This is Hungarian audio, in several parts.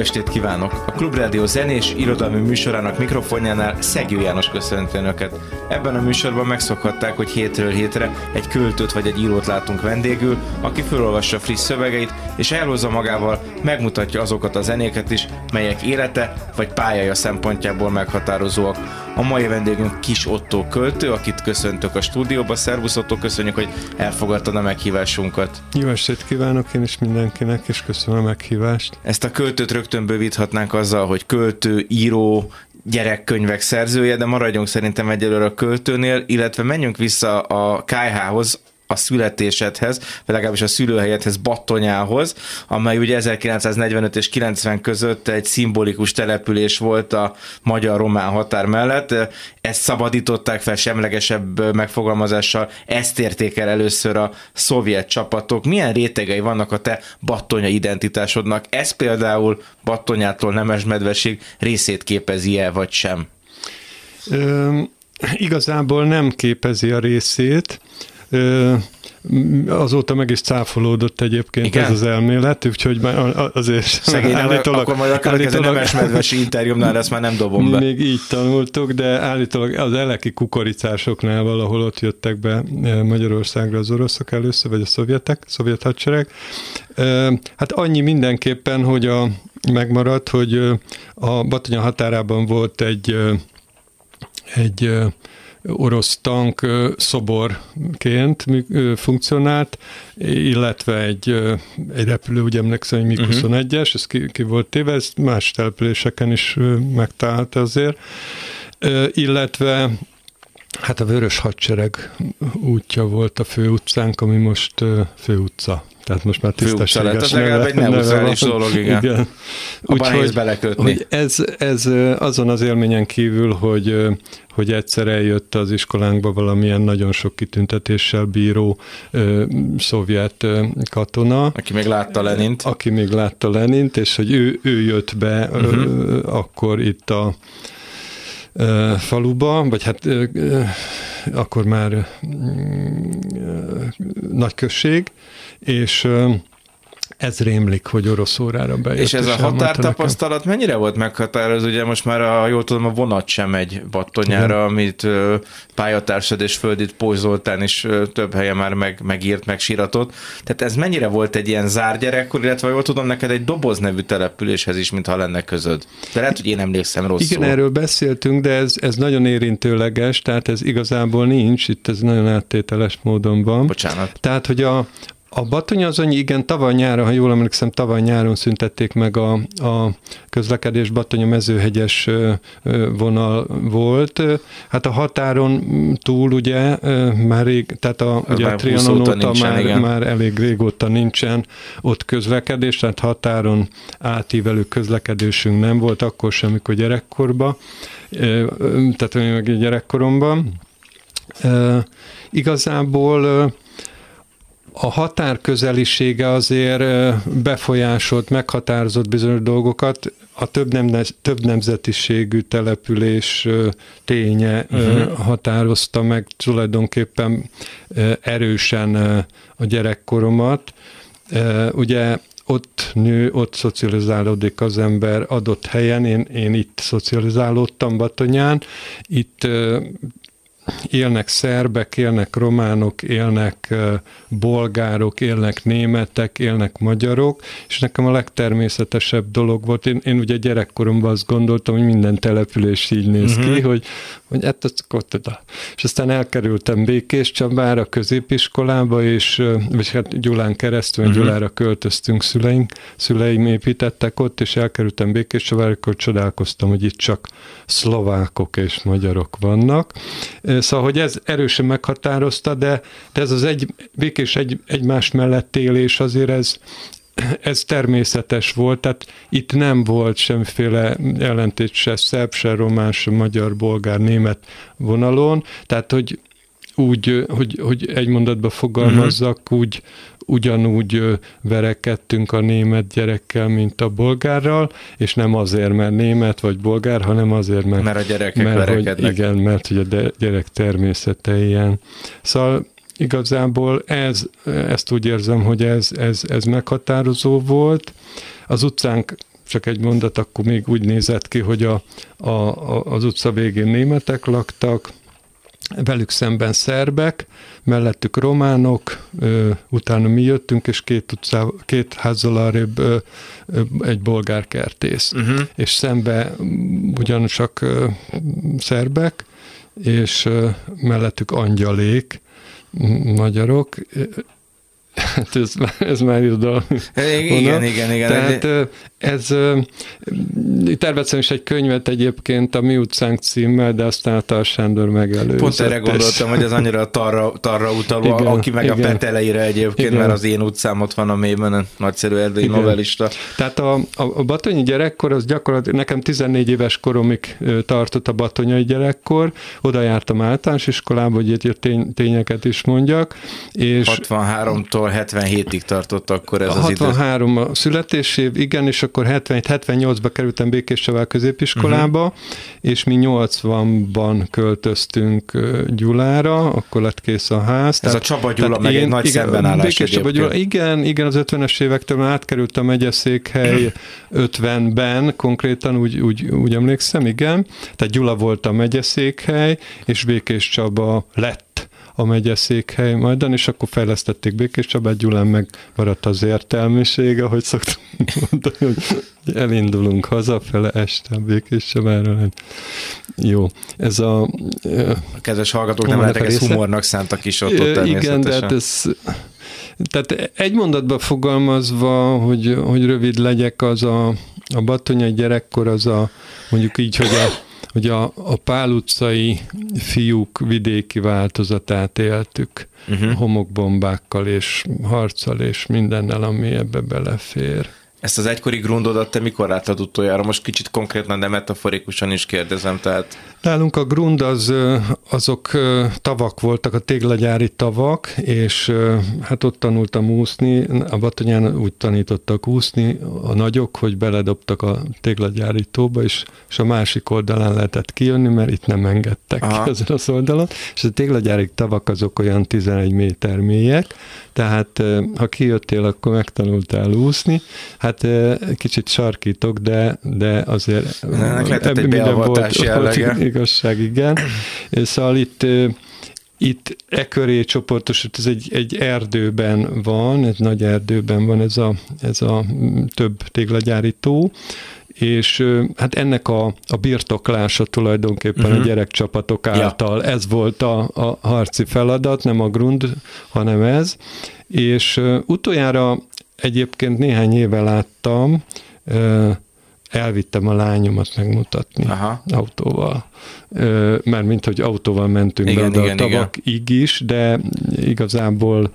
estét kívánok! A Klubrádió zenés irodalmi műsorának mikrofonjánál Szegő János köszönti Önöket. Ebben a műsorban megszokhatták, hogy hétről hétre egy költőt vagy egy írót látunk vendégül, aki felolvassa friss szövegeit, és elhozza magával, megmutatja azokat a zenéket is, melyek élete vagy pályája szempontjából meghatározóak. A mai vendégünk Kis Otto költő, akit köszöntök a stúdióba. Szervusz Otto, köszönjük, hogy elfogadtad a meghívásunkat. Jó estét kívánok én is mindenkinek, és köszönöm a meghívást. Ezt a költőt rögtön bővíthatnánk azzal, hogy költő, író, gyerekkönyvek szerzője, de maradjunk szerintem egyelőre a költőnél, illetve menjünk vissza a KH-hoz, a születésedhez, vagy legalábbis a szülőhelyedhez, Battonyához, amely ugye 1945 és 90 között egy szimbolikus település volt a magyar-román határ mellett. Ezt szabadították fel semlegesebb megfogalmazással, ezt érték el először a szovjet csapatok. Milyen rétegei vannak a te Battonya identitásodnak? Ez például Battonyától Nemesmedvesig részét képezi-e, vagy sem? Ö, igazából nem képezi a részét, azóta meg is cáfolódott egyébként Igen? ez az elmélet, úgyhogy már azért Szegény, állítólag, akkor majd a következő nemesmedvesi interjúmnál ezt már nem dobom be. Még így tanultuk, de állítólag az eleki kukoricásoknál valahol ott jöttek be Magyarországra az oroszok először, vagy a szovjetek, szovjet hadsereg. Hát annyi mindenképpen, hogy a, megmaradt, hogy a Batonya határában volt egy egy orosz tank szoborként funkcionált, illetve egy, egy repülő, ugye emlékszem, hogy MiG-21-es, ez ki, ki volt téve, ez más településeken is megtalálta azért, illetve Hát a Vörös Hadsereg útja volt a főutcánk, ami most főutca. Tehát most már tisztességes neve. Ez egy neuzális dolog, igen. igen. Úgyhogy belekötni. ez, ez azon az élményen kívül, hogy, hogy egyszer eljött az iskolánkba valamilyen nagyon sok kitüntetéssel bíró ö, szovjet ö, katona. Aki még látta Lenint. Aki még látta Lenint, és hogy ő, ő jött be uh-huh. ö, akkor itt a faluba, vagy hát akkor már nagy község, és ez rémlik, hogy orosz órára bejött. És ez a határtapasztalat mennyire volt meghatározó? Ugye most már, a, jól tudom, a vonat sem egy battonyára, Igen. amit pályatársad és Földit Pózs Zoltán is több helyen már meg, megírt, megsíratott. Tehát ez mennyire volt egy ilyen zárgyerekkor, illetve jól tudom, neked egy doboz nevű településhez is, mintha lenne közöd. De lehet, hogy én emlékszem rosszul. Igen, erről beszéltünk, de ez, ez nagyon érintőleges, tehát ez igazából nincs, itt ez nagyon áttételes módon van. Bocsánat. Tehát, hogy a, a Batonyazonyi, igen, tavaly nyáron, ha jól emlékszem, tavaly nyáron szüntették meg a, a közlekedés Batonya mezőhegyes vonal volt. Hát a határon túl ugye már rég, tehát a, ugye a Trianon óta nincsen, már, már elég régóta nincsen ott közlekedés, tehát határon átívelő közlekedésünk nem volt, akkor sem, amikor gyerekkorban, tehát meg gyerekkoromban. Igazából a határ közelisége azért befolyásolt, meghatározott bizonyos dolgokat. A több, nem, több nemzetiségű település ténye uh-huh. határozta meg tulajdonképpen erősen a gyerekkoromat. Ugye ott nő, ott szocializálódik az ember adott helyen, én, én itt szocializálódtam Batonyán, itt élnek szerbek, élnek románok, élnek bolgárok, élnek németek, élnek magyarok, és nekem a legtermészetesebb dolog volt, én, én ugye gyerekkoromban azt gondoltam, hogy minden település így néz uh-huh. ki, hogy, hogy hát ott oda. És aztán elkerültem Békés Csabára, középiskolába, és, vagy hát Gyulán keresztül, uh-huh. Gyulára költöztünk szüleink, szüleim építettek ott, és elkerültem Békés Csabára, akkor csodálkoztam, hogy itt csak szlovákok és magyarok vannak. Szóval, hogy ez erősen meghatározta, de, de ez az egy békés egy, egymás mellett élés azért ez, ez természetes volt, tehát itt nem volt semmiféle ellentét se szerb, se román, se magyar, bolgár, német vonalon, tehát hogy úgy, hogy, hogy egy mondatba fogalmazzak, uh-huh. úgy ugyanúgy verekedtünk a német gyerekkel, mint a bolgárral, és nem azért, mert német vagy bolgár, hanem azért, mert... Mert a gyerekek mert, verekednek. Hogy, igen, mert hogy a gyerek természete ilyen. Szóval igazából ez, ezt úgy érzem, hogy ez, ez, ez meghatározó volt. Az utcánk csak egy mondat, akkor még úgy nézett ki, hogy a, a, az utca végén németek laktak, velük szemben szerbek, mellettük románok, utána mi jöttünk, és két, utcá, két házzal arrébb egy bolgár kertész. Uh-huh. És szembe ugyancsak szerbek, és mellettük angyalék, magyarok, ez, ez már irodalmi. Igen, igen, igen. Tehát ez, terveztem is egy könyvet egyébként a Mi utcánk címmel, de aztán a Tar Sándor megelőzött. Pont erre gondoltam, hogy az annyira tarra, tarra utalva, igen, aki meg igen. a peteleire egyébként, igen. mert az én utcám ott van a mélyben, nagyszerű erdélyi igen. novellista. Tehát a, a, a batonyi gyerekkor az gyakorlatilag, nekem 14 éves koromig tartott a batonyai gyerekkor, oda jártam általános iskolába, hogy egy tény, tényeket is mondjak. És 63-tól 77-ig tartott akkor ez a az 63 idő. a születésév, igen, és akkor 77-78-ba kerültem Békés Csavál középiskolába, uh-huh. és mi 80-ban költöztünk Gyulára, akkor lett kész a ház. Ez tehát, a Csaba Gyula meg én, egy nagy igen, szembenállás Békés Csaba Gyula, igen, igen, az 50-es évektől átkerült a megyeszékhely 50-ben, konkrétan úgy, úgy, úgy emlékszem, igen. Tehát Gyula volt a megyeszékhely, és Békés Csaba lett a megyeszékhely majdan, és akkor fejlesztették Békés Csabát, Gyulán meg maradt az értelmiség, ahogy szoktunk mondani, hogy elindulunk hazafele este Békés Csabára. Jó, ez a... A kedves hallgatók nem lehetek ezt humornak szántak is ott, ott Igen, de hát ez... Tehát egy mondatban fogalmazva, hogy, hogy rövid legyek, az a, a batonyai gyerekkor az a, mondjuk így, hogy a hogy a, a Pál utcai fiúk vidéki változatát éltük, uh-huh. homokbombákkal és harccal és mindennel, ami ebbe belefér. Ezt az egykori grundodat te mikor láttad utoljára? Most kicsit konkrétan, de metaforikusan is kérdezem, tehát... Nálunk a grund az, azok tavak voltak, a téglagyári tavak, és hát ott tanultam úszni, a Batonyán úgy tanítottak úszni a nagyok, hogy beledobtak a téglagyári tóba, és, és a másik oldalán lehetett kijönni, mert itt nem engedtek Aha. ki ezen az oldalon, és a téglagyári tavak azok olyan 11 méter mélyek, tehát ha kijöttél, akkor megtanultál úszni. Hát kicsit sarkítok, de, de azért Ennek lehetett egy minden volt, volt igazság, igen. Szóval itt itt e köré csoportosult, ez egy, egy erdőben van, egy nagy erdőben van ez a, ez a több téglagyári tó, és hát ennek a, a birtoklása tulajdonképpen uh-huh. a mhm. gyerekcsapatok által, ja. ez volt a, a harci feladat, nem a grund, hanem ez, és utoljára egyébként néhány éve láttam, elvittem a lányomat megmutatni Aha. autóval. Mert mint hogy autóval mentünk igen, be igen, a tavakig is, de igazából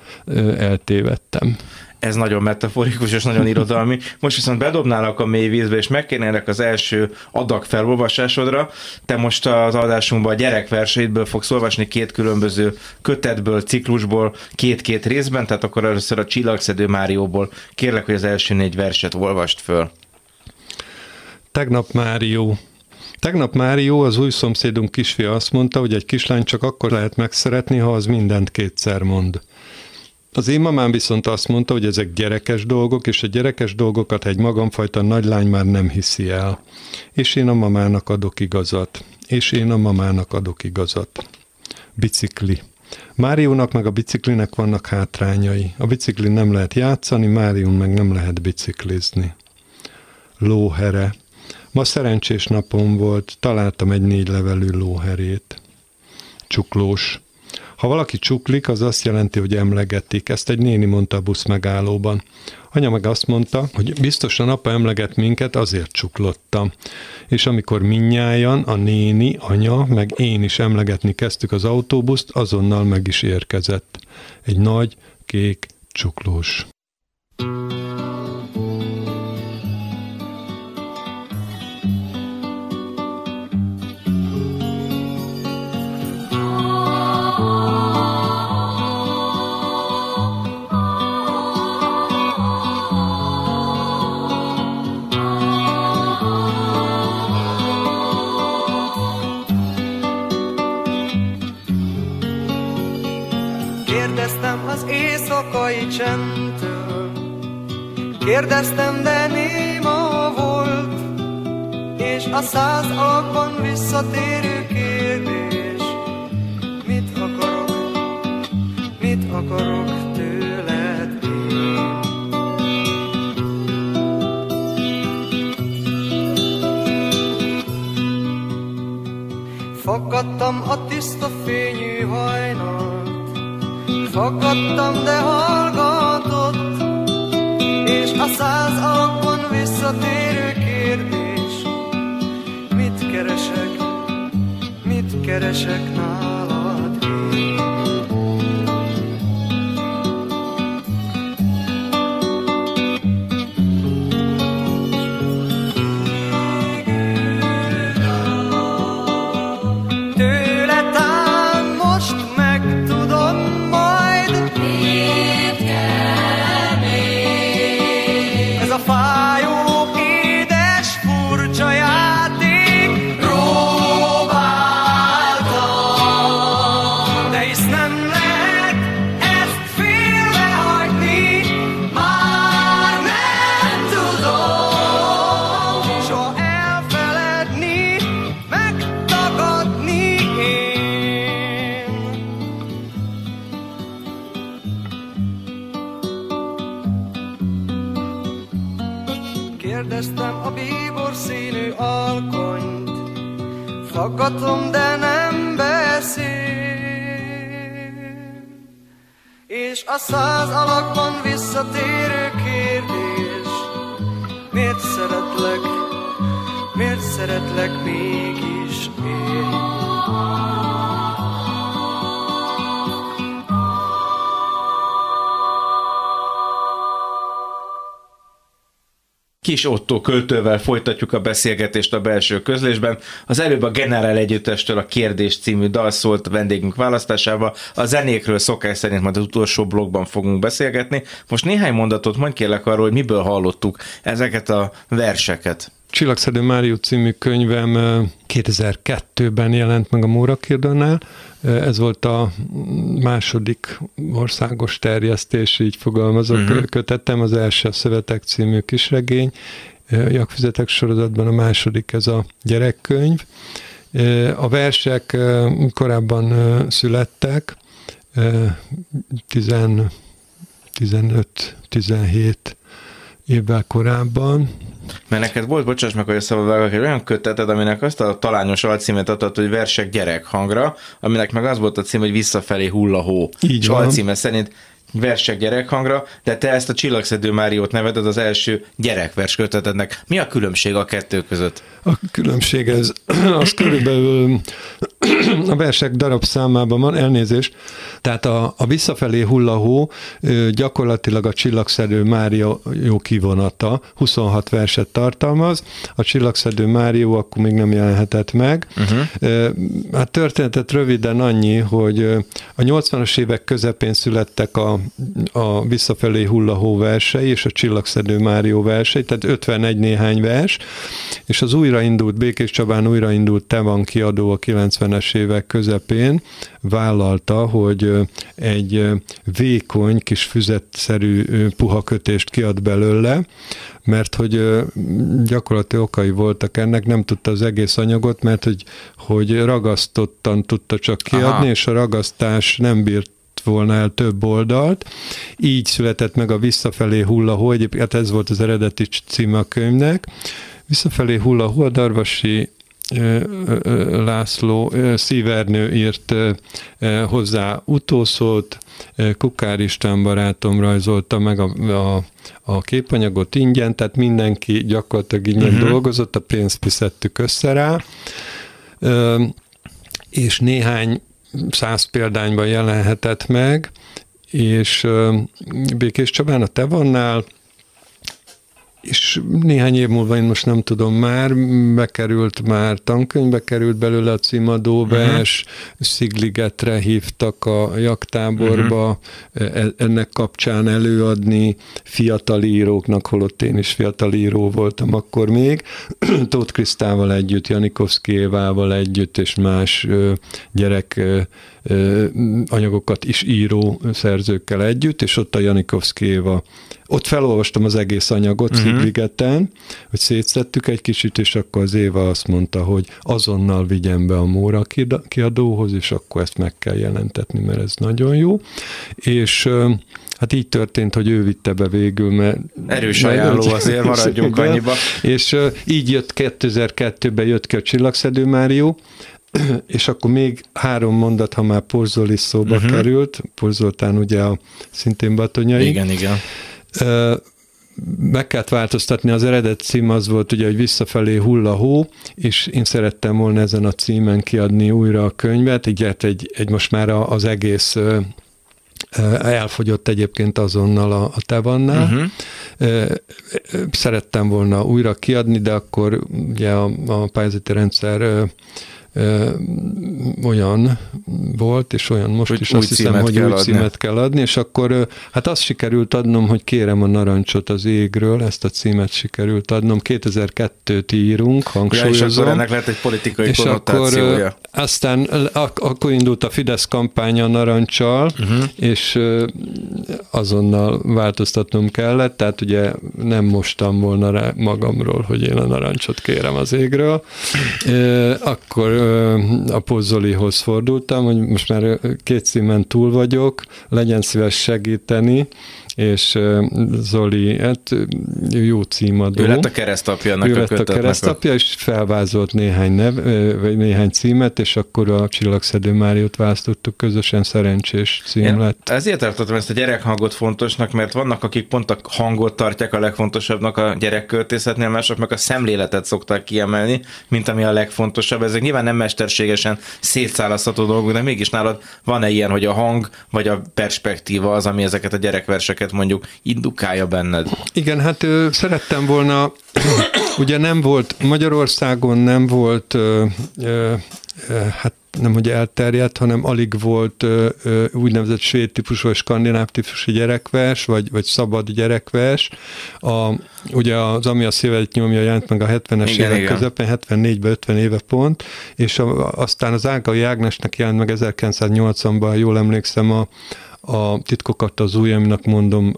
eltévedtem ez nagyon metaforikus és nagyon irodalmi. Most viszont bedobnálak a mély vízbe, és megkérnélek az első adag felolvasásodra. Te most az adásunkban a gyerekverseidből fogsz olvasni két különböző kötetből, ciklusból, két-két részben, tehát akkor először a Csillagszedő Márióból. Kérlek, hogy az első négy verset olvast föl. Tegnap Márió. Tegnap Márió, az új szomszédunk kisfia azt mondta, hogy egy kislány csak akkor lehet megszeretni, ha az mindent kétszer mond. Az én mamám viszont azt mondta, hogy ezek gyerekes dolgok, és a gyerekes dolgokat egy magamfajta nagylány már nem hiszi el. És én a mamának adok igazat. És én a mamának adok igazat. Bicikli. Máriónak meg a biciklinek vannak hátrányai. A bicikli nem lehet játszani, Márión meg nem lehet biciklizni. Lóhere. Ma szerencsés napom volt, találtam egy négy levelű lóherét. Csuklós. Ha valaki csuklik, az azt jelenti, hogy emlegetik. Ezt egy néni mondta a busz megállóban. Anya meg azt mondta, hogy biztosan apa emleget minket, azért csuklottam. És amikor minnyájan, a néni, anya, meg én is emlegetni kezdtük az autóbuszt, azonnal meg is érkezett. Egy nagy, kék csuklós. thank Kérdeztem, de néma volt, és a száz alakban visszatérő kérdés. Mit akarok, mit akarok tőled én? Fakadtam a tiszta fényű hajnalt, Fakadtam, de hallgatott, és a száz alakban visszatérő kérdés. Mit keresek, mit keresek nálad És Kis Otto költővel folytatjuk a beszélgetést a belső közlésben. Az előbb a Generál Együttestől a Kérdés című dal szólt vendégünk választásával. A zenékről szokás szerint majd az utolsó blogban fogunk beszélgetni. Most néhány mondatot mondj kérlek arról, hogy miből hallottuk ezeket a verseket. Csillagszedő Márió című könyvem 2002-ben jelent meg a Mórakirdonnál. Ez volt a második országos terjesztés, így fogalmazok, uh-huh. kötettem. Az első a Szövetek című kisregény, Jakfizetek sorozatban, a második ez a gyerekkönyv. A versek korábban születtek, 15-17 évvel korábban. Mert neked volt, bocsáss meg, hogy szabad egy olyan köteted, aminek azt a talányos alcímet adott, hogy versek gyerekhangra, aminek meg az volt a cím, hogy visszafelé hull a hó. Így És van. alcíme szerint versek gyerekhangra, de te ezt a Csillagszedő Máriót neveded az első gyerekvers kötetednek. Mi a különbség a kettő között? A különbség ez, az körülbelül a versek darabszámában van, elnézést, tehát a, a visszafelé hullahó gyakorlatilag a csillagszedő Mária jó kivonata, 26 verset tartalmaz, a csillagszedő Márió akkor még nem jelenhetett meg. Uh-huh. Hát történetet röviden annyi, hogy a 80-as évek közepén születtek a, a visszafelé hullahó versei és a csillagszedő Márió versei, tehát 51 néhány vers, és az újraindult, Békés Csabán újraindult Te van kiadó a 90-es évek közepén vállalta, hogy egy vékony, kis füzetszerű puha kötést kiad belőle, mert hogy gyakorlati okai voltak ennek, nem tudta az egész anyagot, mert hogy, hogy ragasztottan tudta csak kiadni, Aha. és a ragasztás nem bírt volna el több oldalt. Így született meg a Visszafelé hullahó, egyébként hát ez volt az eredeti címe a könyvnek. Visszafelé hullahó a Darvasi László szívernő írt hozzá utószót, Kukár István barátom rajzolta meg a, a, a képanyagot ingyen, tehát mindenki gyakorlatilag ingyen uh-huh. dolgozott, a pénzt fizettük össze rá, és néhány száz példányban jelenhetett meg, és Békés Csabán a Tevannál, és néhány év múlva, én most nem tudom már, bekerült már, tankönyvbe került belőle a címadóvers, uh-huh. Szigligetre hívtak a jaktáborba, uh-huh. ennek kapcsán előadni fiatal íróknak, holott én is fiatal író voltam akkor még, Tóth Krisztával együtt, Janikovszki Évával együtt, és más gyerek anyagokat is író szerzőkkel együtt, és ott a Janikovszki Éva ott felolvastam az egész anyagot uh-huh. Szigligeten, hogy szétszettük egy kicsit, és akkor az Éva azt mondta, hogy azonnal vigyem be a Móra kiadóhoz, és akkor ezt meg kell jelentetni, mert ez nagyon jó. És Hát így történt, hogy ő vitte be végül, mert... Erős ajánló azért, maradjunk annyiba. És így jött 2002-ben jött ki a Csillagszedő Márió, és akkor még három mondat, ha már Porzoli szóba uh-huh. került, Porzoltán ugye a szintén batonyai. Igen, igen. Uh, meg kellett változtatni, az eredet cím az volt ugye, hogy visszafelé hull a hó, és én szerettem volna ezen a címen kiadni újra a könyvet, így hát egy, egy most már az egész elfogyott egyébként azonnal a, a Tevannál. Uh-huh. Szerettem volna újra kiadni, de akkor ugye a, a pályázati rendszer olyan volt, és olyan most hogy is azt hiszem, hogy új címet kell adni, és akkor hát azt sikerült adnom, hogy kérem a narancsot az égről, ezt a címet sikerült adnom. 2002-t írunk, hangsúlyozom. Ja, és akkor ennek lehet egy politikai és. Akkor, aztán akkor indult a Fidesz kampánya a narancsal, uh-huh. és azonnal változtatnom kellett, tehát ugye nem mostam volna rá magamról, hogy én a narancsot kérem az égről. Akkor a Pozzolihoz fordultam, hogy most már két címen túl vagyok, legyen szíves segíteni, és Zoli, hát jó címadó. Ő lett a keresztapja ennek ő lett a, a keresztapja, és felvázolt néhány, nev, vagy néhány címet, és akkor a Csillagszedő Máriót választottuk közösen, szerencsés cím Én lett. Ezért tartottam ezt a gyerekhangot fontosnak, mert vannak, akik pont a hangot tartják a legfontosabbnak a gyerekköltészetnél, mások meg a szemléletet szokták kiemelni, mint ami a legfontosabb. Ezek nyilván nem mesterségesen szétszálasztható dolgok, de mégis nálad van-e ilyen, hogy a hang vagy a perspektíva az, ami ezeket a gyerekverseket ezeket mondjuk indukálja benned? Igen, hát ö, szerettem volna, ugye nem volt, Magyarországon nem volt ö, ö, hát nem hogy elterjedt, hanem alig volt ö, ö, úgynevezett svéd típusú vagy skandináv típusú gyerekvers, vagy, vagy szabad gyerekvers. A, ugye az, ami a szívet nyomja, jelent meg a 70-es igen, évek igen. közepén, 74-ben 50 éve pont, és a, aztán az Ágai Ágnesnek jelent meg 1980-ban, jól emlékszem, a, a titkokat az újamnak mondom,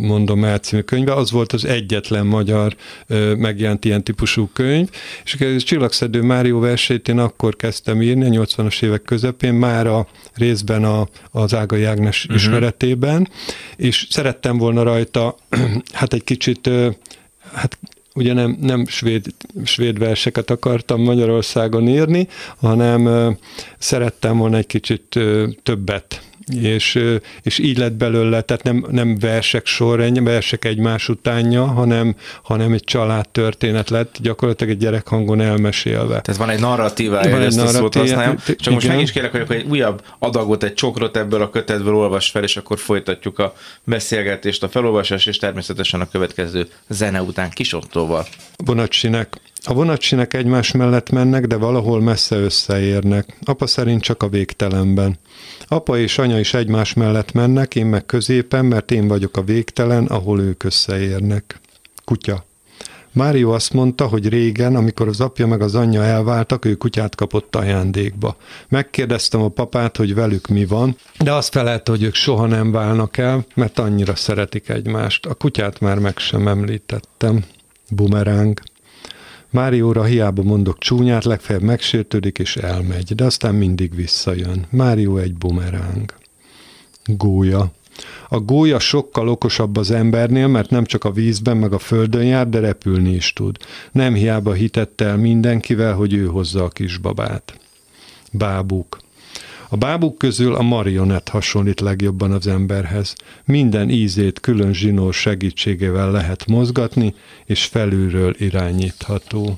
mondom el című könyve, az volt az egyetlen magyar ö, megjelent ilyen típusú könyv, és a Csillagszedő Márió versét én akkor kezdtem írni, a 80-as évek közepén, már a részben a, az Ágai Ágnes uh-huh. ismeretében, és szerettem volna rajta hát egy kicsit ö, hát ugye nem, nem svéd, svéd verseket akartam Magyarországon írni, hanem ö, szerettem volna egy kicsit többet és, és így lett belőle, tehát nem, nem versek sorrendje, versek egymás utánja, hanem, hanem egy családtörténet lett, gyakorlatilag egy gyerekhangon elmesélve. Tehát van egy narratívája, van egy ezt a szót használjam. Csak igen. most meg is kérek, hogy egy újabb adagot, egy csokrot ebből a kötetből olvas fel, és akkor folytatjuk a beszélgetést, a felolvasást, és természetesen a következő zene után Kisottóval. Bonatsinek a vonatsinek egymás mellett mennek, de valahol messze összeérnek. Apa szerint csak a végtelenben. Apa és anya is egymás mellett mennek, én meg középen, mert én vagyok a végtelen, ahol ők összeérnek. Kutya. Mário azt mondta, hogy régen, amikor az apja meg az anyja elváltak, ő kutyát kapott ajándékba. Megkérdeztem a papát, hogy velük mi van, de azt felelt, hogy ők soha nem válnak el, mert annyira szeretik egymást. A kutyát már meg sem említettem. Bumeráng. Márióra hiába mondok csúnyát, legfeljebb megsértődik és elmegy, de aztán mindig visszajön. Márió egy bumeráng. Gólya. A gólya sokkal okosabb az embernél, mert nem csak a vízben meg a földön jár, de repülni is tud. Nem hiába hitette el mindenkivel, hogy ő hozza a kisbabát. Bábuk. A bábuk közül a marionett hasonlít legjobban az emberhez. Minden ízét külön zsinór segítségével lehet mozgatni, és felülről irányítható.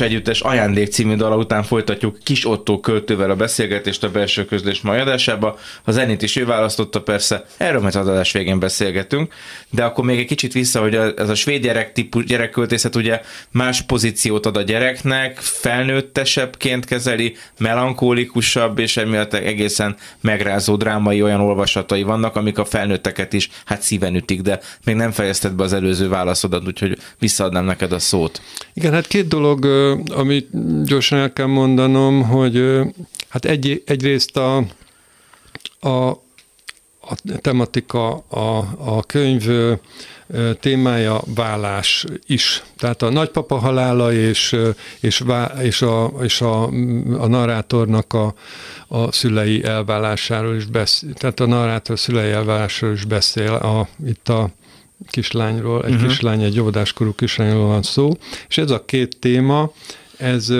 Piramis Együttes Ajándék című dala után folytatjuk Kis Otto költővel a beszélgetést a belső közlés mai adásába. A zenét is ő választotta persze, erről majd az adás végén beszélgetünk, de akkor még egy kicsit vissza, hogy ez a svéd gyerek típus gyerekköltészet ugye más pozíciót ad a gyereknek, felnőttesebbként kezeli, melankólikusabb, és emiatt egészen megrázó drámai olyan olvasatai vannak, amik a felnőtteket is hát szíven ütik, de még nem fejezted be az előző válaszodat, úgyhogy visszaadnám neked a szót. Igen, hát két dolog, amit gyorsan el kell mondanom, hogy hát egy, egyrészt a, a, a tematika, a, a könyv témája vállás is. Tehát a nagypapa halála és, és, vá, és, a, és a, a narrátornak a, a szülei elválásáról is beszél. Tehát a narrátor szülei elválásáról is beszél a, itt a kislányról, egy uh-huh. kislány, egy óvodáskorú kislányról van szó, és ez a két téma, ez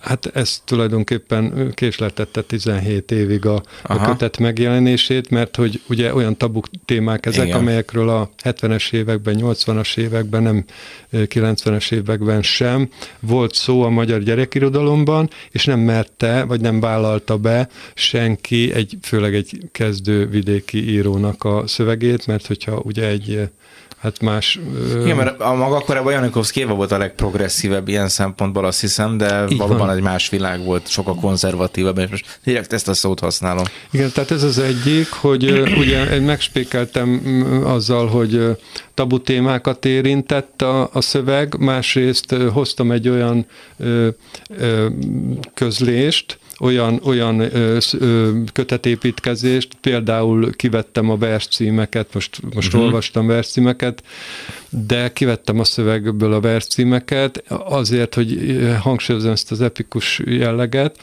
Hát ez tulajdonképpen késleltette 17 évig a, a kötet megjelenését, mert hogy ugye olyan tabu témák ezek, Igen. amelyekről a 70-es években, 80-as években, nem ö, 90-es években sem volt szó a magyar gyerekirodalomban, és nem merte, vagy nem vállalta be senki, egy, főleg egy kezdő vidéki írónak a szövegét, mert hogyha ugye egy hát más... Igen, mert a maga korában Janikovszki Éva volt a legprogresszívebb ilyen szempontból, azt hiszem, de Így valóban van. egy más világ volt, sokkal konzervatívabb, és most direkt ezt a szót használom. Igen, tehát ez az egyik, hogy ugye én megspékeltem mm, azzal, hogy tabu témákat érintett a, a szöveg, másrészt hoztam egy olyan ö, ö, közlést, olyan, olyan ö, ö, kötetépítkezést, például kivettem a verscímeket, most, most uh-huh. olvastam verscímeket, de kivettem a szövegből a verscímeket azért, hogy hangsúlyozom ezt az epikus jelleget,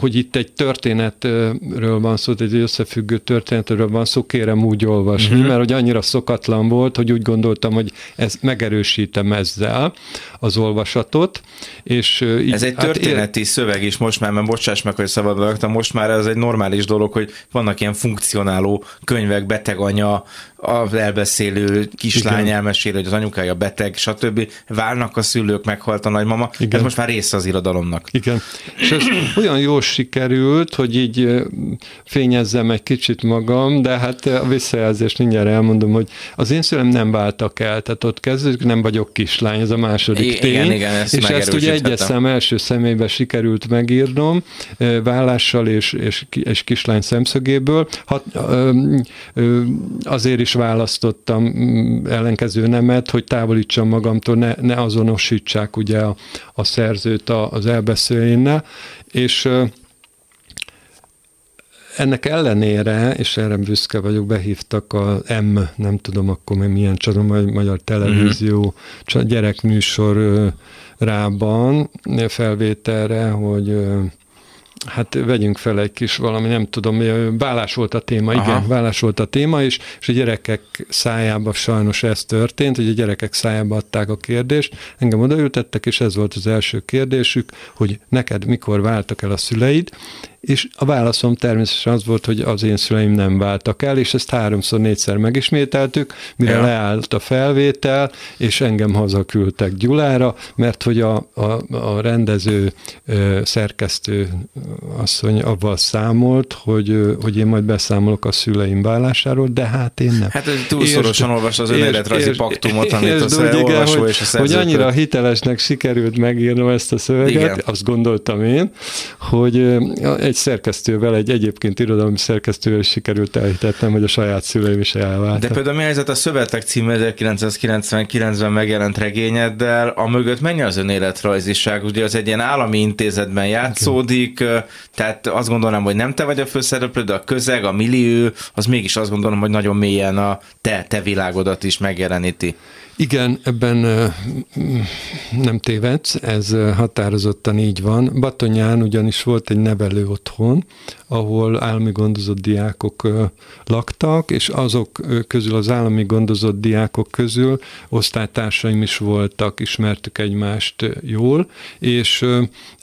hogy itt egy történetről van szó, egy összefüggő történetről van szó, kérem úgy olvasni, uh-huh. mert hogy annyira szokatlan volt, hogy úgy gondoltam, hogy ez, megerősítem ezzel az olvasatot, és ö, így, Ez egy hát történeti szöveg is most már, mert bocsáss meg, hogy szabadba raktam, most már ez egy normális dolog, hogy vannak ilyen funkcionáló könyvek, beteg anya, az elbeszélő kislány Igen. elmeséli, hogy az anyukája beteg, stb. Válnak a szülők, meghalt a nagymama. Igen. Ez most már része az irodalomnak. Igen. És ez olyan jól sikerült, hogy így fényezzem egy kicsit magam, de hát a visszajelzést mindjárt elmondom, hogy az én szülem nem váltak el, tehát ott kezdődik, nem vagyok kislány, ez a második I- tény. igen, igen, ezt és ezt ugye egyes szám első személybe sikerült megírnom, vállással és, és, és kislány szemszögéből. Hat, ö, ö, azért is választottam mm, ellenkező nemet, hogy távolítsam magamtól, ne, ne azonosítsák ugye a, a szerzőt az elbeszélőjénnel, és ö, ennek ellenére, és erre büszke vagyok, behívtak a M, nem tudom akkor még milyen csatorna, Magy- Magyar Televízió mm gyerekműsor rában felvételre, hogy hát vegyünk fel egy kis valami, nem tudom, vállás volt a téma, Aha. igen, vállás volt a téma, és, és a gyerekek szájába sajnos ez történt, hogy a gyerekek szájába adták a kérdést, engem odaültettek, és ez volt az első kérdésük, hogy neked mikor váltak el a szüleid, és a válaszom természetesen az volt, hogy az én szüleim nem váltak el, és ezt háromszor, négyszer megismételtük, mire ja. leállt a felvétel, és engem hazaküldtek Gyulára, mert hogy a, a, a rendező szerkesztő asszony avval számolt, hogy, hogy én majd beszámolok a szüleim vállásáról, de hát én nem. Hát túlszorosan olvas az önéletrajzi paktumot, amit az úgy, igen, hogy, és a hogy annyira hitelesnek sikerült megírnom ezt a szöveget, igen. azt gondoltam én, hogy egy szerkesztővel, egy egyébként irodalmi szerkesztővel sikerült elhitetnem, hogy a saját szüleim is elváltak. De például mi helyzet a Szövetek című 1999-ben megjelent regényeddel, a mögött mennyi az önéletrajziság? Ugye az egy ilyen állami intézetben játszódik, okay. tehát azt gondolom, hogy nem te vagy a főszereplő, de a közeg, a millió, az mégis azt gondolom, hogy nagyon mélyen a te, te világodat is megjeleníti. Igen, ebben nem tévedsz, ez határozottan így van. Batonyán ugyanis volt egy nevelő otthon, ahol állami gondozott diákok laktak, és azok közül, az állami gondozott diákok közül osztálytársaim is voltak, ismertük egymást jól, és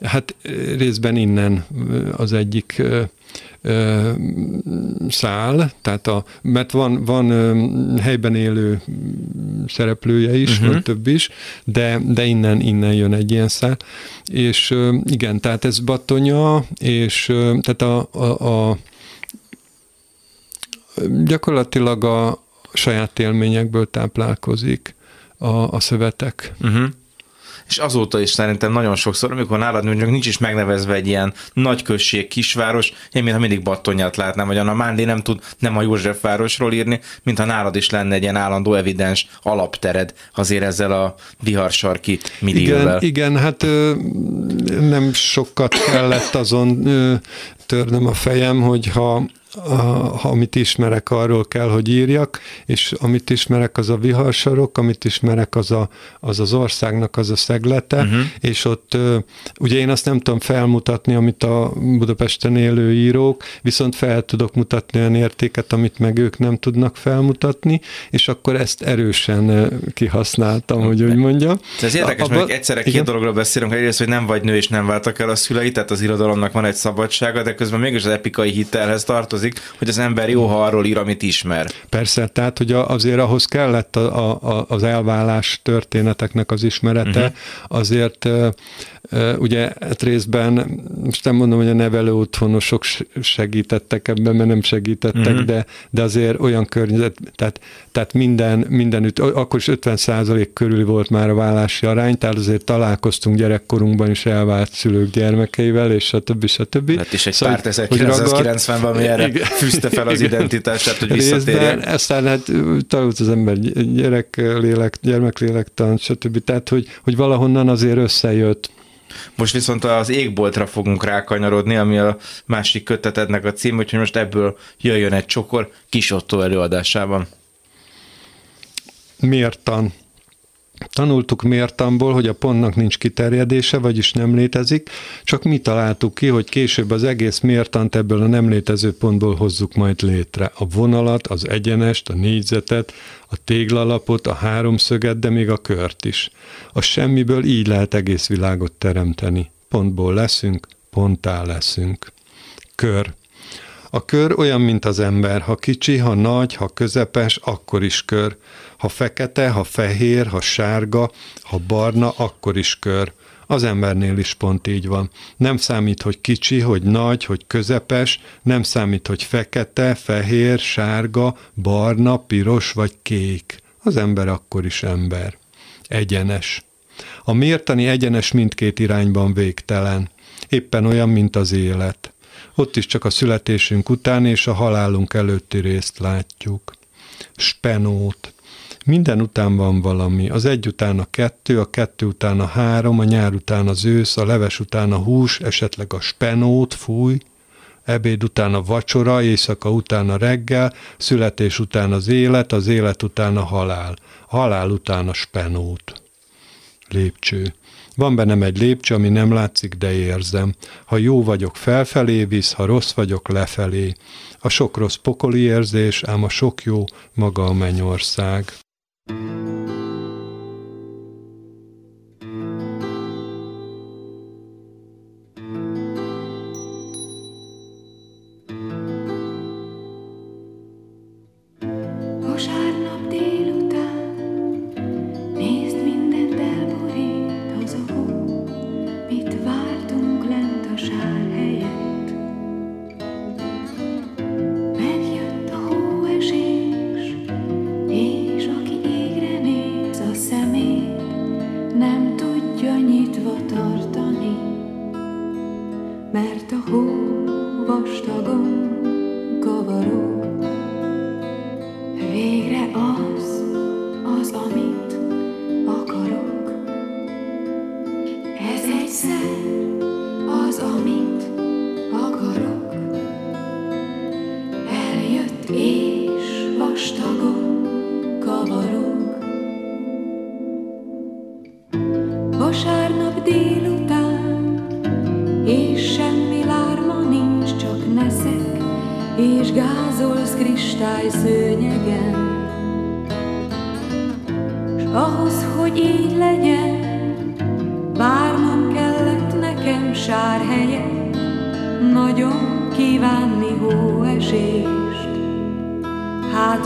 hát részben innen az egyik szál, tehát a, mert van, van helyben élő szereplője is, uh-huh. vagy több is, de, de innen, innen jön egy ilyen szál. És igen, tehát ez batonya, és tehát a, a, a gyakorlatilag a saját élményekből táplálkozik a, a szövetek. Uh-huh és azóta is szerintem nagyon sokszor, amikor nálad mondjuk nincs is megnevezve egy ilyen nagy község, kisváros, én mintha mindig battonyát látnám, vagy a Mándi nem tud nem a Józsefvárosról írni, mintha nálad is lenne egy ilyen állandó evidens alaptered azért ezzel a viharsarki millióvel. Igen, igen, hát nem sokat kellett azon törnöm a fejem, hogyha a, amit ismerek, arról kell, hogy írjak, és amit ismerek, az a viharsarok, amit ismerek, az a, az, az országnak az a szeglete, uh-huh. és ott ugye én azt nem tudom felmutatni, amit a Budapesten élő írók, viszont fel tudok mutatni olyan értéket, amit meg ők nem tudnak felmutatni, és akkor ezt erősen kihasználtam, hogy úgy mondjam. Ez érdekes, mert egyszerre két igen? dologról beszélünk, egyrészt, hogy nem vagy nő, és nem váltak el a szülei, tehát az irodalomnak van egy szabadsága, de közben mégis az epikai hitelhez tartozik, tartozik, hogy az ember jó, ha arról ír, amit ismer. Persze, tehát hogy azért ahhoz kellett a, a, az elvállás történeteknek az ismerete, uh-huh. azért Ugye hát részben, most nem mondom, hogy a nevelő otthonosok segítettek ebben, mert nem segítettek, uh-huh. de, de azért olyan környezet, tehát, tehát minden, mindenütt, akkor is 50 százalék körül volt már a vállási arány, tehát azért találkoztunk gyerekkorunkban is elvált szülők gyermekeivel, és a többi, a többi. Hát is egy szóval, párt 1990-ben, ami erre igen, fűzte fel az identitását, hogy visszatérjen. Aztán hát tanult az ember gyereklélek, gyermeklélektan, stb. Tehát, hogy, hogy valahonnan azért összejött most viszont az égboltra fogunk rákanyarodni, ami a másik kötetednek a cím, úgyhogy most ebből jöjjön egy csokor kis előadásában. Mértan. Tanultuk mértamból, hogy a pontnak nincs kiterjedése, vagyis nem létezik, csak mi találtuk ki, hogy később az egész mértant ebből a nem létező pontból hozzuk majd létre. A vonalat, az egyenest, a négyzetet, a téglalapot, a háromszöget, de még a kört is. A semmiből így lehet egész világot teremteni. Pontból leszünk, ponttá leszünk. Kör. A kör olyan, mint az ember, ha kicsi, ha nagy, ha közepes, akkor is kör. Ha fekete, ha fehér, ha sárga, ha barna, akkor is kör. Az embernél is pont így van. Nem számít, hogy kicsi, hogy nagy, hogy közepes, nem számít, hogy fekete, fehér, sárga, barna, piros vagy kék. Az ember akkor is ember. Egyenes. A mértani egyenes mindkét irányban végtelen. Éppen olyan, mint az élet. Ott is csak a születésünk után és a halálunk előtti részt látjuk. Spenót. Minden után van valami. Az egy után a kettő, a kettő után a három, a nyár után az ősz, a leves után a hús, esetleg a spenót, fúj, ebéd után a vacsora, éjszaka után a reggel, születés után az élet, az élet után a halál, a halál után a spenót. Lépcső. Van bennem egy lépcső, ami nem látszik, de érzem. Ha jó vagyok, felfelé visz, ha rossz vagyok, lefelé. A sok rossz pokoli érzés, ám a sok jó maga a mennyország. tudja nyitva tartani, mert a hó vastagon kavaró. Végre az, az, ami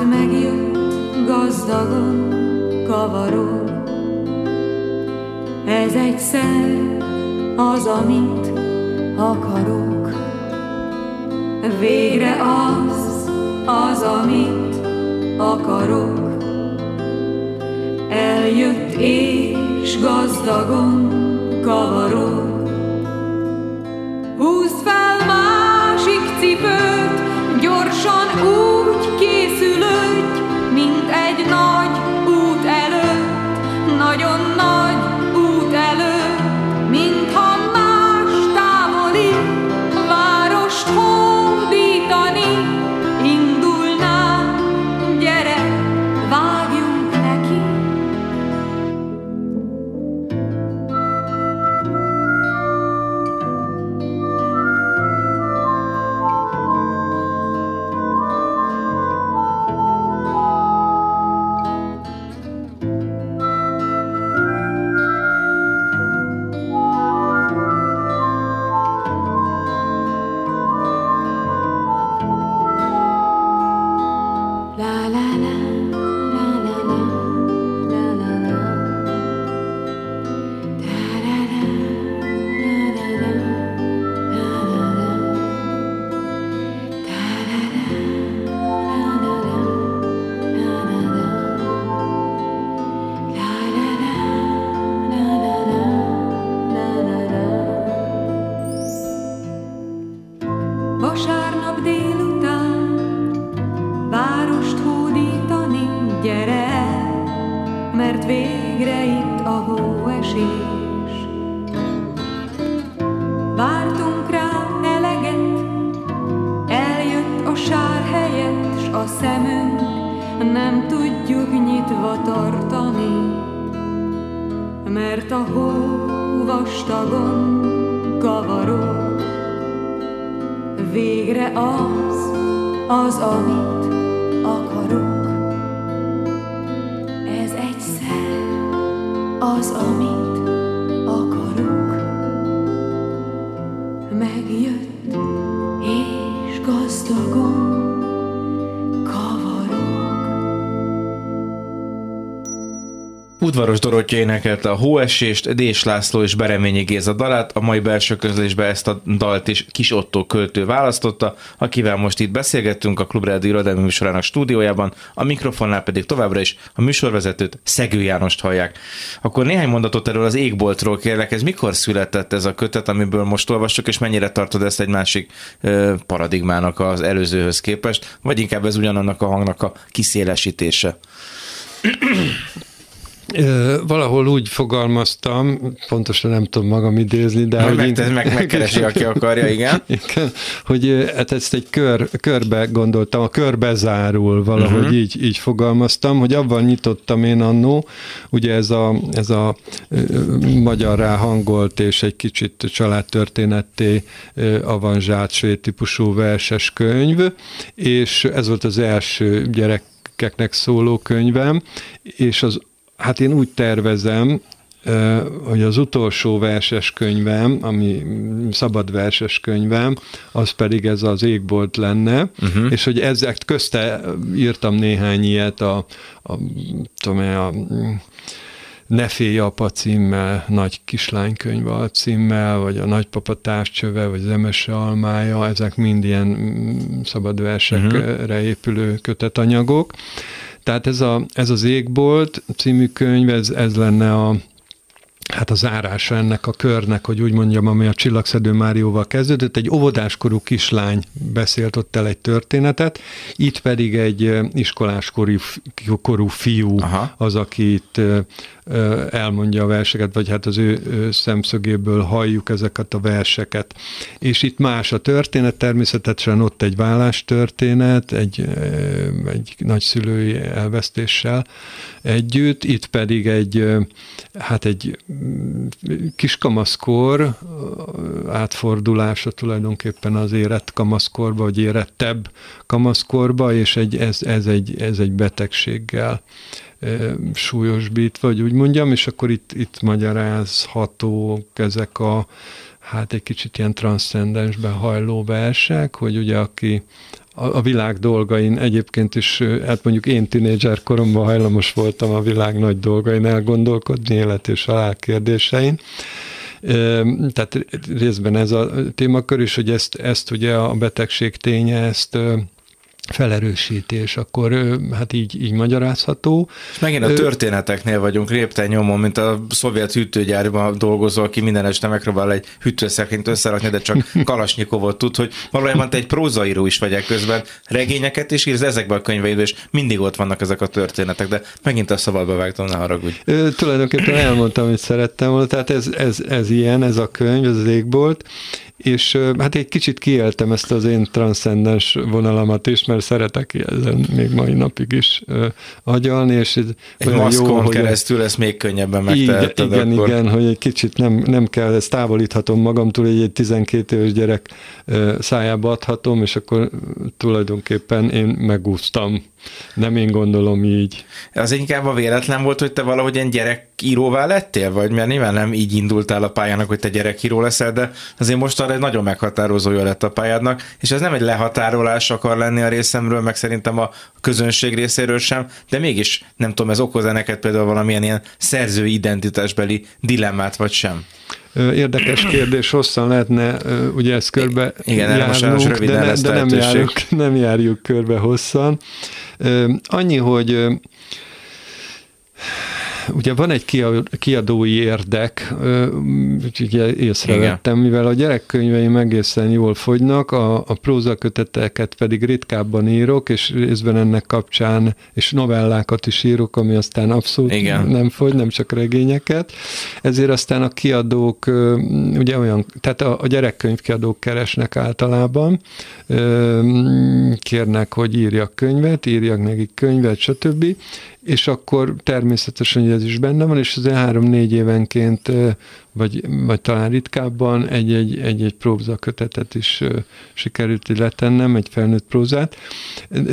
hát gazdagon kavaró. Ez egyszer az, amit akarok. Végre az, az, amit akarok. Eljött és gazdagon kavarok. Udvaros Dorottya énekelte a hóesést, Dés László és Bereményi Géza dalát, a mai belső közlésbe ezt a dalt is Kis Otto költő választotta, akivel most itt beszélgettünk a Klubrádió irodalmi műsorának stúdiójában, a mikrofonnál pedig továbbra is a műsorvezetőt Szegő Jánost hallják. Akkor néhány mondatot erről az égboltról kérlek, ez mikor született ez a kötet, amiből most olvasok, és mennyire tartod ezt egy másik ö, paradigmának az előzőhöz képest, vagy inkább ez ugyanannak a hangnak a kiszélesítése? Valahol úgy fogalmaztam, pontosan nem tudom magam idézni, de... Hogy meg, én... meg, megkeresi, aki akarja, igen. igen. Hogy hát ezt egy kör, körbe gondoltam, a körbe zárul, valahogy uh-huh. így, így fogalmaztam, hogy abban nyitottam én annó, ugye ez a, ez a magyarrá hangolt és egy kicsit családtörténetté avanzsált svéd típusú verses könyv, és ez volt az első gyerek szóló könyvem, és az Hát én úgy tervezem, hogy az utolsó verses könyvem, ami szabad verses könyvem, az pedig ez az égbolt lenne, uh-huh. és hogy ezek közte írtam néhány ilyet a, a, tudom, a Ne félj apa címmel, nagy kislánykönyv a címmel, vagy a nagypapa társcsöve, vagy az emese almája, ezek mind ilyen mm, szabad versekre uh-huh. épülő kötetanyagok. Tehát ez, a, ez az Égbolt című könyv, ez, ez lenne a, hát az árása ennek a körnek, hogy úgy mondjam, ami a Csillagszedő Márióval kezdődött, egy óvodáskorú kislány beszélt ott el egy történetet, itt pedig egy iskoláskorú korú fiú Aha. az, aki itt elmondja a verseket, vagy hát az ő szemszögéből halljuk ezeket a verseket. És itt más a történet, természetesen ott egy vállástörténet, egy, egy nagyszülői elvesztéssel együtt, itt pedig egy, hát egy kiskamaszkor átfordulása tulajdonképpen az érett kamaszkorba, vagy érettebb kamaszkorba, és egy, ez, ez, egy, ez egy betegséggel súlyosbít, vagy úgy mondjam, és akkor itt, itt magyarázhatók ezek a hát egy kicsit ilyen transzcendensbe hajló versek, hogy ugye aki a, világ dolgain egyébként is, hát mondjuk én tinédzser koromban hajlamos voltam a világ nagy dolgain elgondolkodni, élet és halál kérdésein, tehát részben ez a témakör is, hogy ezt, ezt ugye a betegség ténye, ezt felerősítés, akkor hát így, így magyarázható. És megint a történeteknél vagyunk lépten nyomon, mint a szovjet hűtőgyárban dolgozó, aki minden este megpróbál egy hűtőszekrényt összerakni, de csak Kalasnyikovot tud, hogy valójában te egy prózaíró is vagy közben, regényeket is írsz ezekben a könyveidben, és mindig ott vannak ezek a történetek, de megint a szabadba vágtam, ne haragudj. Ö, tulajdonképpen elmondtam, hogy szerettem volna, tehát ez, ez, ez ilyen, ez a könyv, ez az égbolt, és hát egy kicsit kieltem ezt az én transzcendens vonalamat is, mert szeretek ezen még mai napig is agyalni, és egy maszkon jó, keresztül ezt még könnyebben megteheted. Igen, akkor. igen, hogy egy kicsit nem, nem kell, ezt távolíthatom magamtól, hogy egy 12 éves gyerek szájába adhatom, és akkor tulajdonképpen én megúsztam nem én gondolom így. Az inkább a véletlen volt, hogy te valahogy ilyen gyerekíróvá lettél, vagy mert nyilván nem így indultál a pályának, hogy te gyerekíró leszel, de azért most arra egy nagyon meghatározója lett a pályádnak, és ez nem egy lehatárolás akar lenni a részemről, meg szerintem a közönség részéről sem, de mégis nem tudom, ez okoz-e neked például valamilyen ilyen szerző identitásbeli dilemmát, vagy sem? Érdekes kérdés, hosszan lehetne ugye ezt körbe Igen, járnunk, de, ne, de nem, járjuk, nem járjuk körbe hosszan. Annyi, hogy ugye van egy kiadói érdek, ugye észrevettem, Igen. mivel a gyerekkönyveim egészen jól fogynak, a, a prózaköteteket pedig ritkábban írok, és részben ennek kapcsán, és novellákat is írok, ami aztán abszolút Igen. nem fogy, nem csak regényeket. Ezért aztán a kiadók, ugye olyan, tehát a, a gyerekkönyvkiadók keresnek általában, kérnek, hogy írjak könyvet, írjak nekik könyvet, stb és akkor természetesen ez is benne van, és azért három-négy évenként, vagy, vagy talán ritkábban egy-egy, egy-egy prózakötetet is sikerült letennem, egy felnőtt prózát.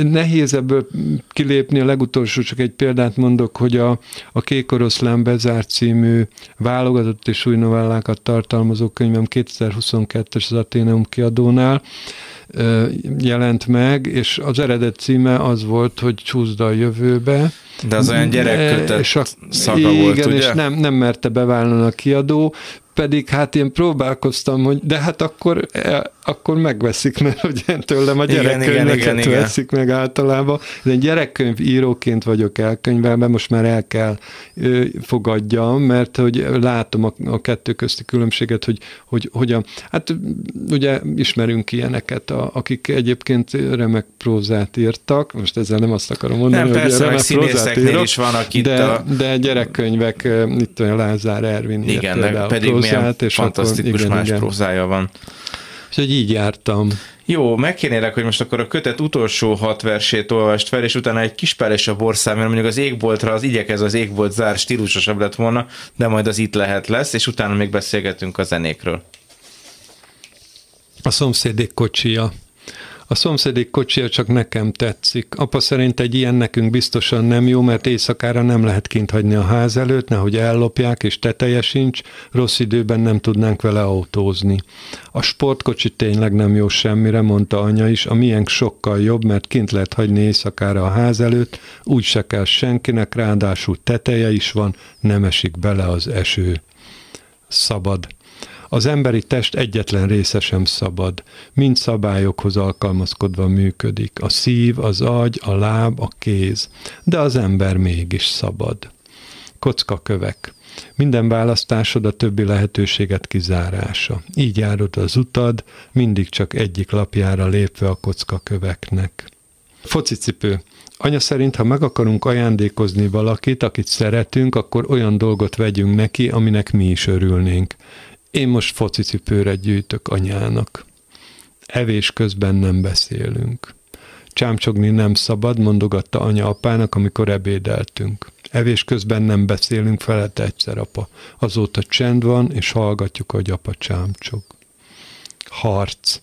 Nehéz ebből kilépni, a legutolsó csak egy példát mondok, hogy a, a Kék Oroszlán Bezárt című válogatott és új novellákat tartalmazó könyvem 2022-es az Ateneum kiadónál, jelent meg, és az eredet címe az volt, hogy Csúszda a jövőbe. De az olyan gyerekkötet és a, szaga igen, volt, ugye? és nem, nem merte bevállalni a kiadó, pedig hát én próbálkoztam, hogy de hát akkor, e, akkor megveszik, mert ugye tőlem a gyerekkönyveket igen, igen, veszik igen. meg általában. Én gyerekkönyv íróként vagyok elkönyvelve, most már el kell ö, fogadjam, mert hogy látom a, a kettő közti különbséget, hogy, hogy, hogy a, hát ugye ismerünk ilyeneket, a, akik egyébként remek prózát írtak, most ezzel nem azt akarom mondani, nem, hogy persze, remek prózát írok, is vannak itt de, a... de gyerekkönyvek, itt olyan Lázár Ervin igen, írt pedig prózát, és fantasztikus akkor, igen, más igen. prózája van. Úgyhogy így jártam. Jó, megkérnélek, hogy most akkor a kötet utolsó hat versét olvast fel, és utána egy kis a borszám, mert mondjuk az égboltra az igyekez az égbolt zár stílusosabb lett volna, de majd az itt lehet lesz, és utána még beszélgetünk a zenékről. A szomszédék kocsia. A szomszédik kocsia csak nekem tetszik. Apa szerint egy ilyen nekünk biztosan nem jó, mert éjszakára nem lehet kint hagyni a ház előtt, nehogy ellopják, és teteje sincs, rossz időben nem tudnánk vele autózni. A sportkocsi tényleg nem jó semmire, mondta anya is, a miénk sokkal jobb, mert kint lehet hagyni éjszakára a ház előtt, úgy se kell senkinek, ráadásul teteje is van, nem esik bele az eső. Szabad. Az emberi test egyetlen része sem szabad, mind szabályokhoz alkalmazkodva működik. A szív, az agy, a láb, a kéz, de az ember mégis szabad. Kocka kövek. Minden választásod a többi lehetőséget kizárása. Így járod az utad, mindig csak egyik lapjára lépve a kocka köveknek. Focicipő. Anya szerint, ha meg akarunk ajándékozni valakit, akit szeretünk, akkor olyan dolgot vegyünk neki, aminek mi is örülnénk. Én most focicipőre gyűjtök anyának. Evés közben nem beszélünk. Csámcsogni nem szabad, mondogatta anya apának, amikor ebédeltünk. Evés közben nem beszélünk, felette egyszer apa. Azóta csend van, és hallgatjuk, hogy apa csámcsog. Harc.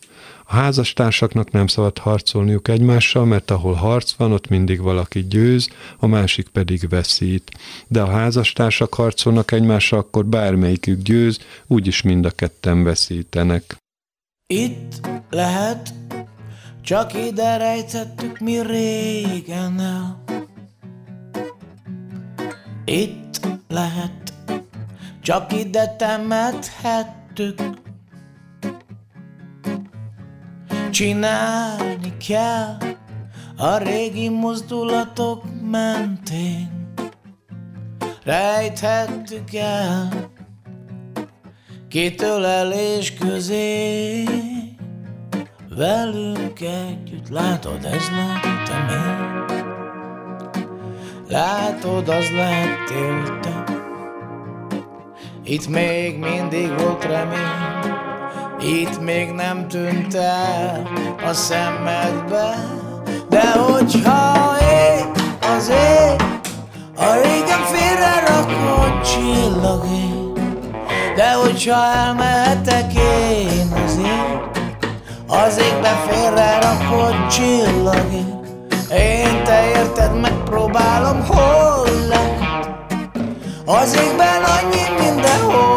A házastársaknak nem szabad harcolniuk egymással, mert ahol harc van, ott mindig valaki győz, a másik pedig veszít. De a házastársak harcolnak egymással, akkor bármelyikük győz, úgyis mind a ketten veszítenek. Itt lehet, csak ide rejtettük mi régen el. Itt lehet, csak ide temethettük Csinálni kell a régi mozdulatok mentén. Rejthettük el kitölelés közé. Velünk együtt, látod, ez lettem én Látod, az lettél te Itt még mindig volt remény itt még nem tűnt el a szemedbe De hogyha ég az ég A régen félre rakott csillagé. De hogyha elmehetek én az ég Az égbe félre rakott csillagé. Én te érted, megpróbálom, hol lehet Az égben annyi mindenhol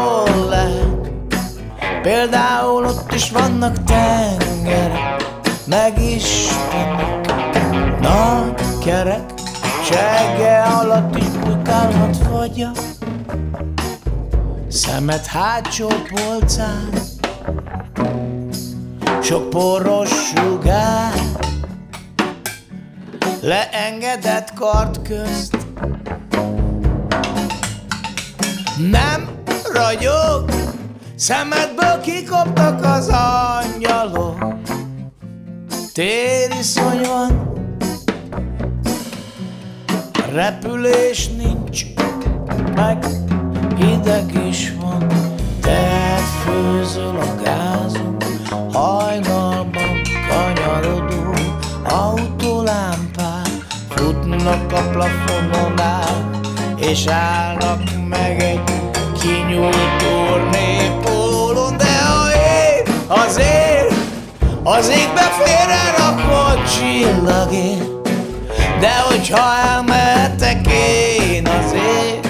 Például ott is vannak tengerek, meg Istennek nagy kerek, segge alatt is bujkálhat fagya, szemet hátsó polcán, sok poros sugár, leengedett kart közt. Nem ragyog, Szemedből kikoptak az angyalok. Tériszony van Repülés nincs Meg hideg is van. Tehet főzöl a gázon Hajnalban kanyarodó Autolámpák Futnak a plafonon át És állnak meg egy kinyújtó ég, az ég, az égbe félre rakott csillagé, de hogyha elmehetek én az ég,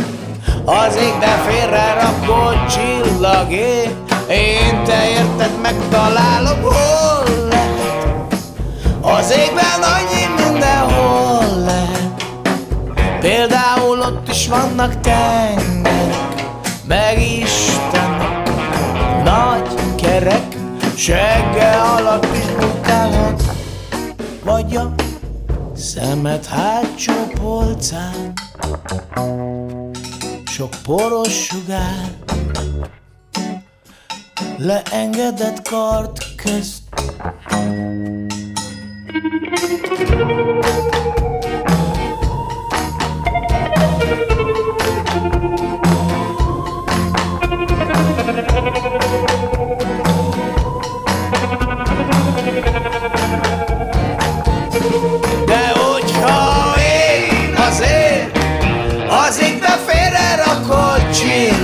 az égbe félre rakott csillagé, én te érted, megtalálom, hol Segge alatt is bukálhat Vagy a szemed hátsó polcán. Sok poros sugár. Leengedett kart közt. De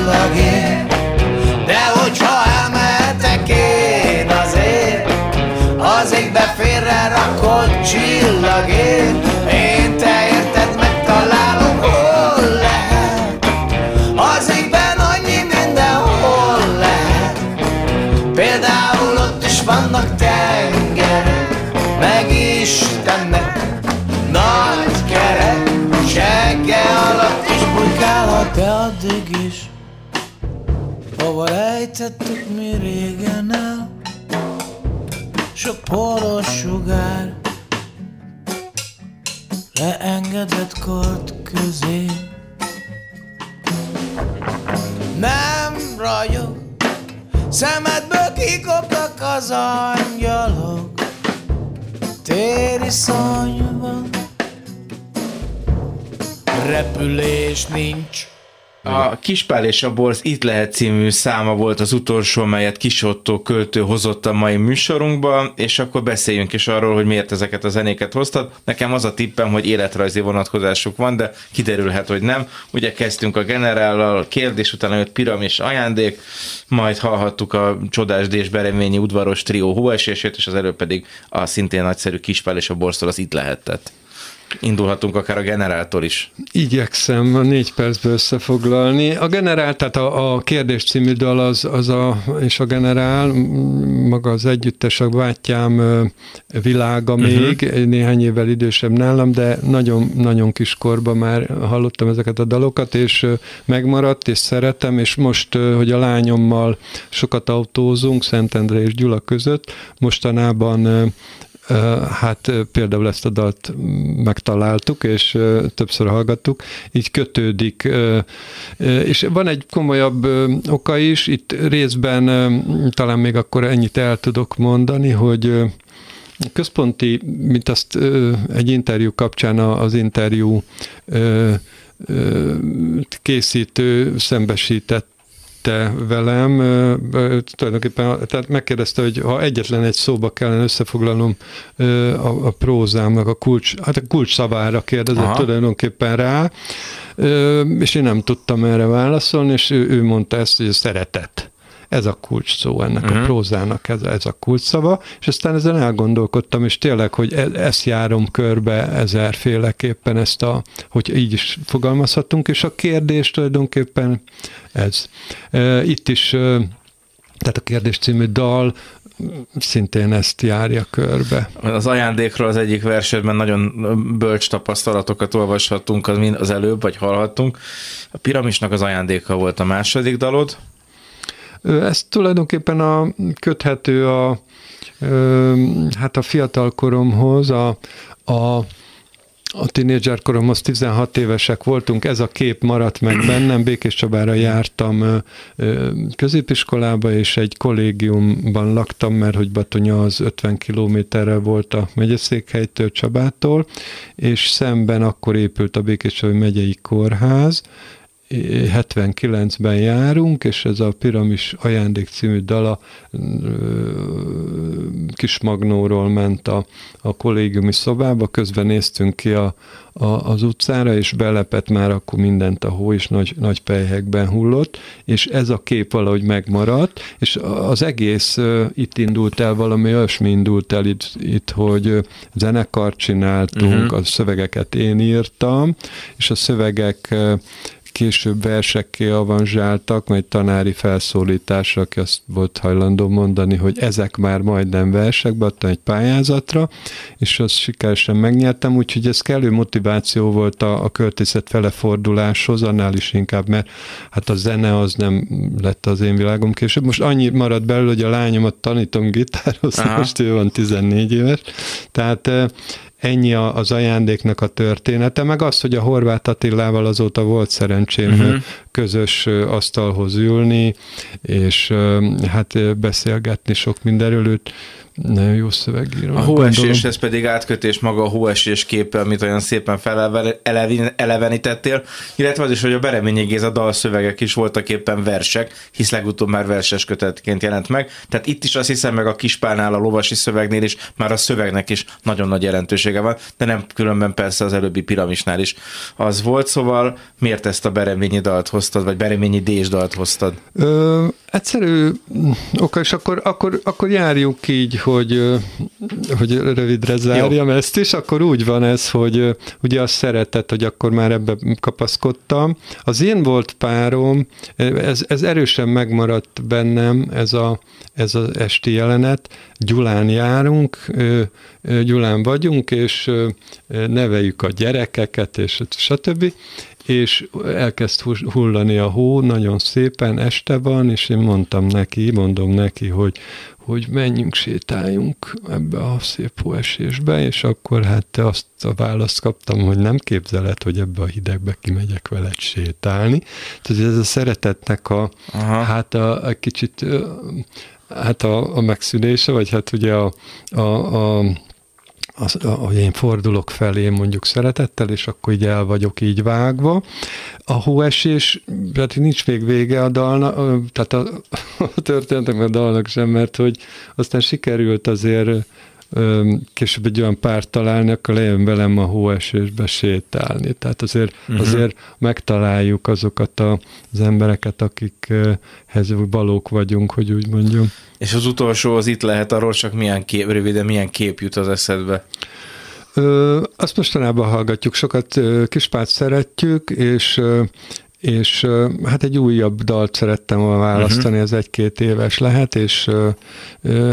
csillagért De hogyha elmehetek én azért Az égbe félre rakott csillagért Én te érted megtalálom hol lehet. Az égben annyi mindenhol lehet. Például ott is vannak tengerek Meg Istennek. Nagy kerek Segge alatt is bujkálhat De addig rejtettük mi régen el Sok poros sugár. Leengedett kart közé. Nem ragyog Szemedből kikoptak az angyalok. Téri szonyban Repülés nincs A Kispál és a Borz itt lehet című száma volt az utolsó, melyet Kisottó költő hozott a mai műsorunkba, és akkor beszéljünk is arról, hogy miért ezeket a zenéket hoztad. Nekem az a tippem, hogy életrajzi vonatkozásuk van, de kiderülhet, hogy nem. Ugye kezdtünk a generállal, kérdés után jött piramis ajándék, majd hallhattuk a csodás Dés Bereményi udvaros trió hóesését, és az előbb pedig a szintén nagyszerű Kispál és a Borztól az itt lehetett. Indulhatunk akár a generáltól is. Igyekszem a négy percbe összefoglalni. A generál, tehát a, a kérdés című dal az, az a, és a generál, maga az együttes, a bátyám világa még, uh-huh. néhány évvel idősebb nálam, de nagyon, nagyon kiskorban már hallottam ezeket a dalokat, és megmaradt, és szeretem, és most, hogy a lányommal sokat autózunk, Szentendre és Gyula között, mostanában Hát például ezt a dalt megtaláltuk, és többször hallgattuk, így kötődik. És van egy komolyabb oka is, itt részben talán még akkor ennyit el tudok mondani, hogy központi, mint azt egy interjú kapcsán az interjú készítő szembesített te velem, tulajdonképpen tehát megkérdezte, hogy ha egyetlen egy szóba kellene összefoglalnom a, a prózámnak a kulcs, hát a kulcs szavára kérdezett Aha. Tulajdonképpen rá, és én nem tudtam erre válaszolni, és ő, ő mondta ezt, hogy a szeretet. Ez a kulcs szó ennek uh-huh. a prózának, ez, ez a kulcs szava, és aztán ezen elgondolkodtam, és tényleg, hogy e, ezt járom körbe ezerféleképpen ezt a, hogy így is fogalmazhatunk, és a kérdés tulajdonképpen ez. E, Itt is, e, tehát a kérdés című dal szintén ezt járja körbe. Az ajándékról az egyik versetben nagyon bölcs tapasztalatokat olvashattunk az előbb, vagy hallhattunk. A piramisnak az ajándéka volt a második dalod. Ez tulajdonképpen a, köthető a, hát a fiatal koromhoz, a, a a tínédzser koromhoz 16 évesek voltunk, ez a kép maradt meg bennem, Békés Csabára jártam középiskolába, és egy kollégiumban laktam, mert hogy Batonya az 50 kilométerre volt a megyeszékhelytől Csabától, és szemben akkor épült a Békés Csabai megyei kórház, 79-ben járunk, és ez a Piramis ajándék című dala Kismagnóról ment a, a kollégiumi szobába, közben néztünk ki a, a, az utcára, és belepett már akkor mindent a hó, és nagy, nagy pelyhekben hullott, és ez a kép valahogy megmaradt, és az egész uh, itt indult el, valami olyasmi indult el itt, itt hogy uh, zenekart csináltunk, uh-huh. a szövegeket én írtam, és a szövegek uh, később versekké avanzsáltak, majd tanári felszólításra, aki azt volt hajlandó mondani, hogy ezek már majdnem versek, beadtam egy pályázatra, és azt sikeresen megnyertem, úgyhogy ez kellő motiváció volt a, a költészet feleforduláshoz, annál is inkább, mert hát a zene az nem lett az én világom később. Most annyi maradt belőle, hogy a lányomat tanítom gitározni, most ő van 14 éves, tehát ennyi az ajándéknak a története, meg az, hogy a Horváth Attilával azóta volt szerencsém uh-huh. közös asztalhoz ülni, és hát beszélgetni sok mindenről. Őt nagyon jó szövegíró. A hóeséshez pedig átkötés maga a hóesés képe, amit olyan szépen felelevenítettél, illetve az is, hogy a Bereményi Géza dalszövegek is voltak éppen versek, hisz legutóbb már verses kötetként jelent meg. Tehát itt is azt hiszem meg a Kispánál, a lovasi szövegnél is, már a szövegnek is nagyon nagy jelentősége van, de nem különben persze az előbbi piramisnál is az volt, szóval miért ezt a Bereményi dalt hoztad, vagy Bereményi Dés dalt hoztad? Ö, egyszerű oka, és akkor, akkor, akkor járjuk így, hogy, hogy rövidre zárjam Jó. ezt is, akkor úgy van ez, hogy ugye azt szeretett, hogy akkor már ebbe kapaszkodtam. Az én volt párom, ez, ez erősen megmaradt bennem, ez, a, ez az esti jelenet, Gyulán járunk, Gyulán vagyunk, és neveljük a gyerekeket, és stb és elkezd hullani a hó, nagyon szépen este van, és én mondtam neki, mondom neki, hogy, hogy menjünk, sétáljunk ebbe a szép hóesésbe, és akkor hát te azt a választ kaptam, hogy nem képzeled, hogy ebbe a hidegbe kimegyek veled sétálni. Tehát ez a szeretetnek a, Aha. hát a, a kicsit hát a, a megszűnése, vagy hát ugye a, a, a az, hogy én fordulok felé mondjuk szeretettel, és akkor így el vagyok így vágva. A hóesés, hát nincs még vége a dalnak, tehát a, a történetek a dalnak sem, mert hogy aztán sikerült azért később egy olyan párt találni, akkor lejön velem a hóesésbe sétálni. Tehát azért, uh-huh. azért megtaláljuk azokat a, az embereket, akikhez valók vagyunk, hogy úgy mondjam. És az utolsó az itt lehet, arról csak milyen kép, röviden milyen kép jut az eszedbe? Ö, azt mostanában hallgatjuk, sokat Kispát szeretjük, és és hát egy újabb dalt szerettem volna választani, uh-huh. ez egy-két éves lehet, és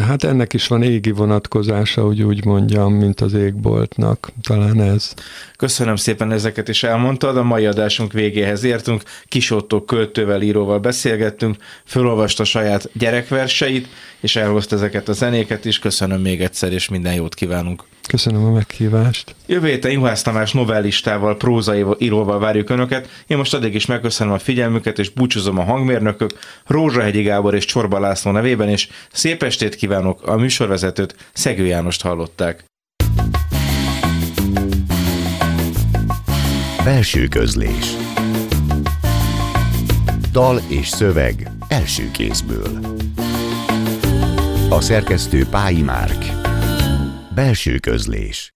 hát ennek is van égi vonatkozása, hogy úgy mondjam, mint az égboltnak, talán ez. Köszönöm szépen ezeket is elmondtad, a mai adásunk végéhez értünk, Kisótó költővel, íróval beszélgettünk, felolvasta saját gyerekverseit, és elhozta ezeket a zenéket is, köszönöm még egyszer, és minden jót kívánunk. Köszönöm a meghívást. Jövő héten Juhász Tamás novellistával, prózaíróval várjuk Önöket. Én most addig is megköszönöm a figyelmüket, és búcsúzom a hangmérnökök, Rózsahegyi Gábor és Csorba László nevében, és szép estét kívánok a műsorvezetőt, Szegő Jánost hallották. Belső közlés Dal és szöveg első kézből A szerkesztő Pályi Márk Belső közlés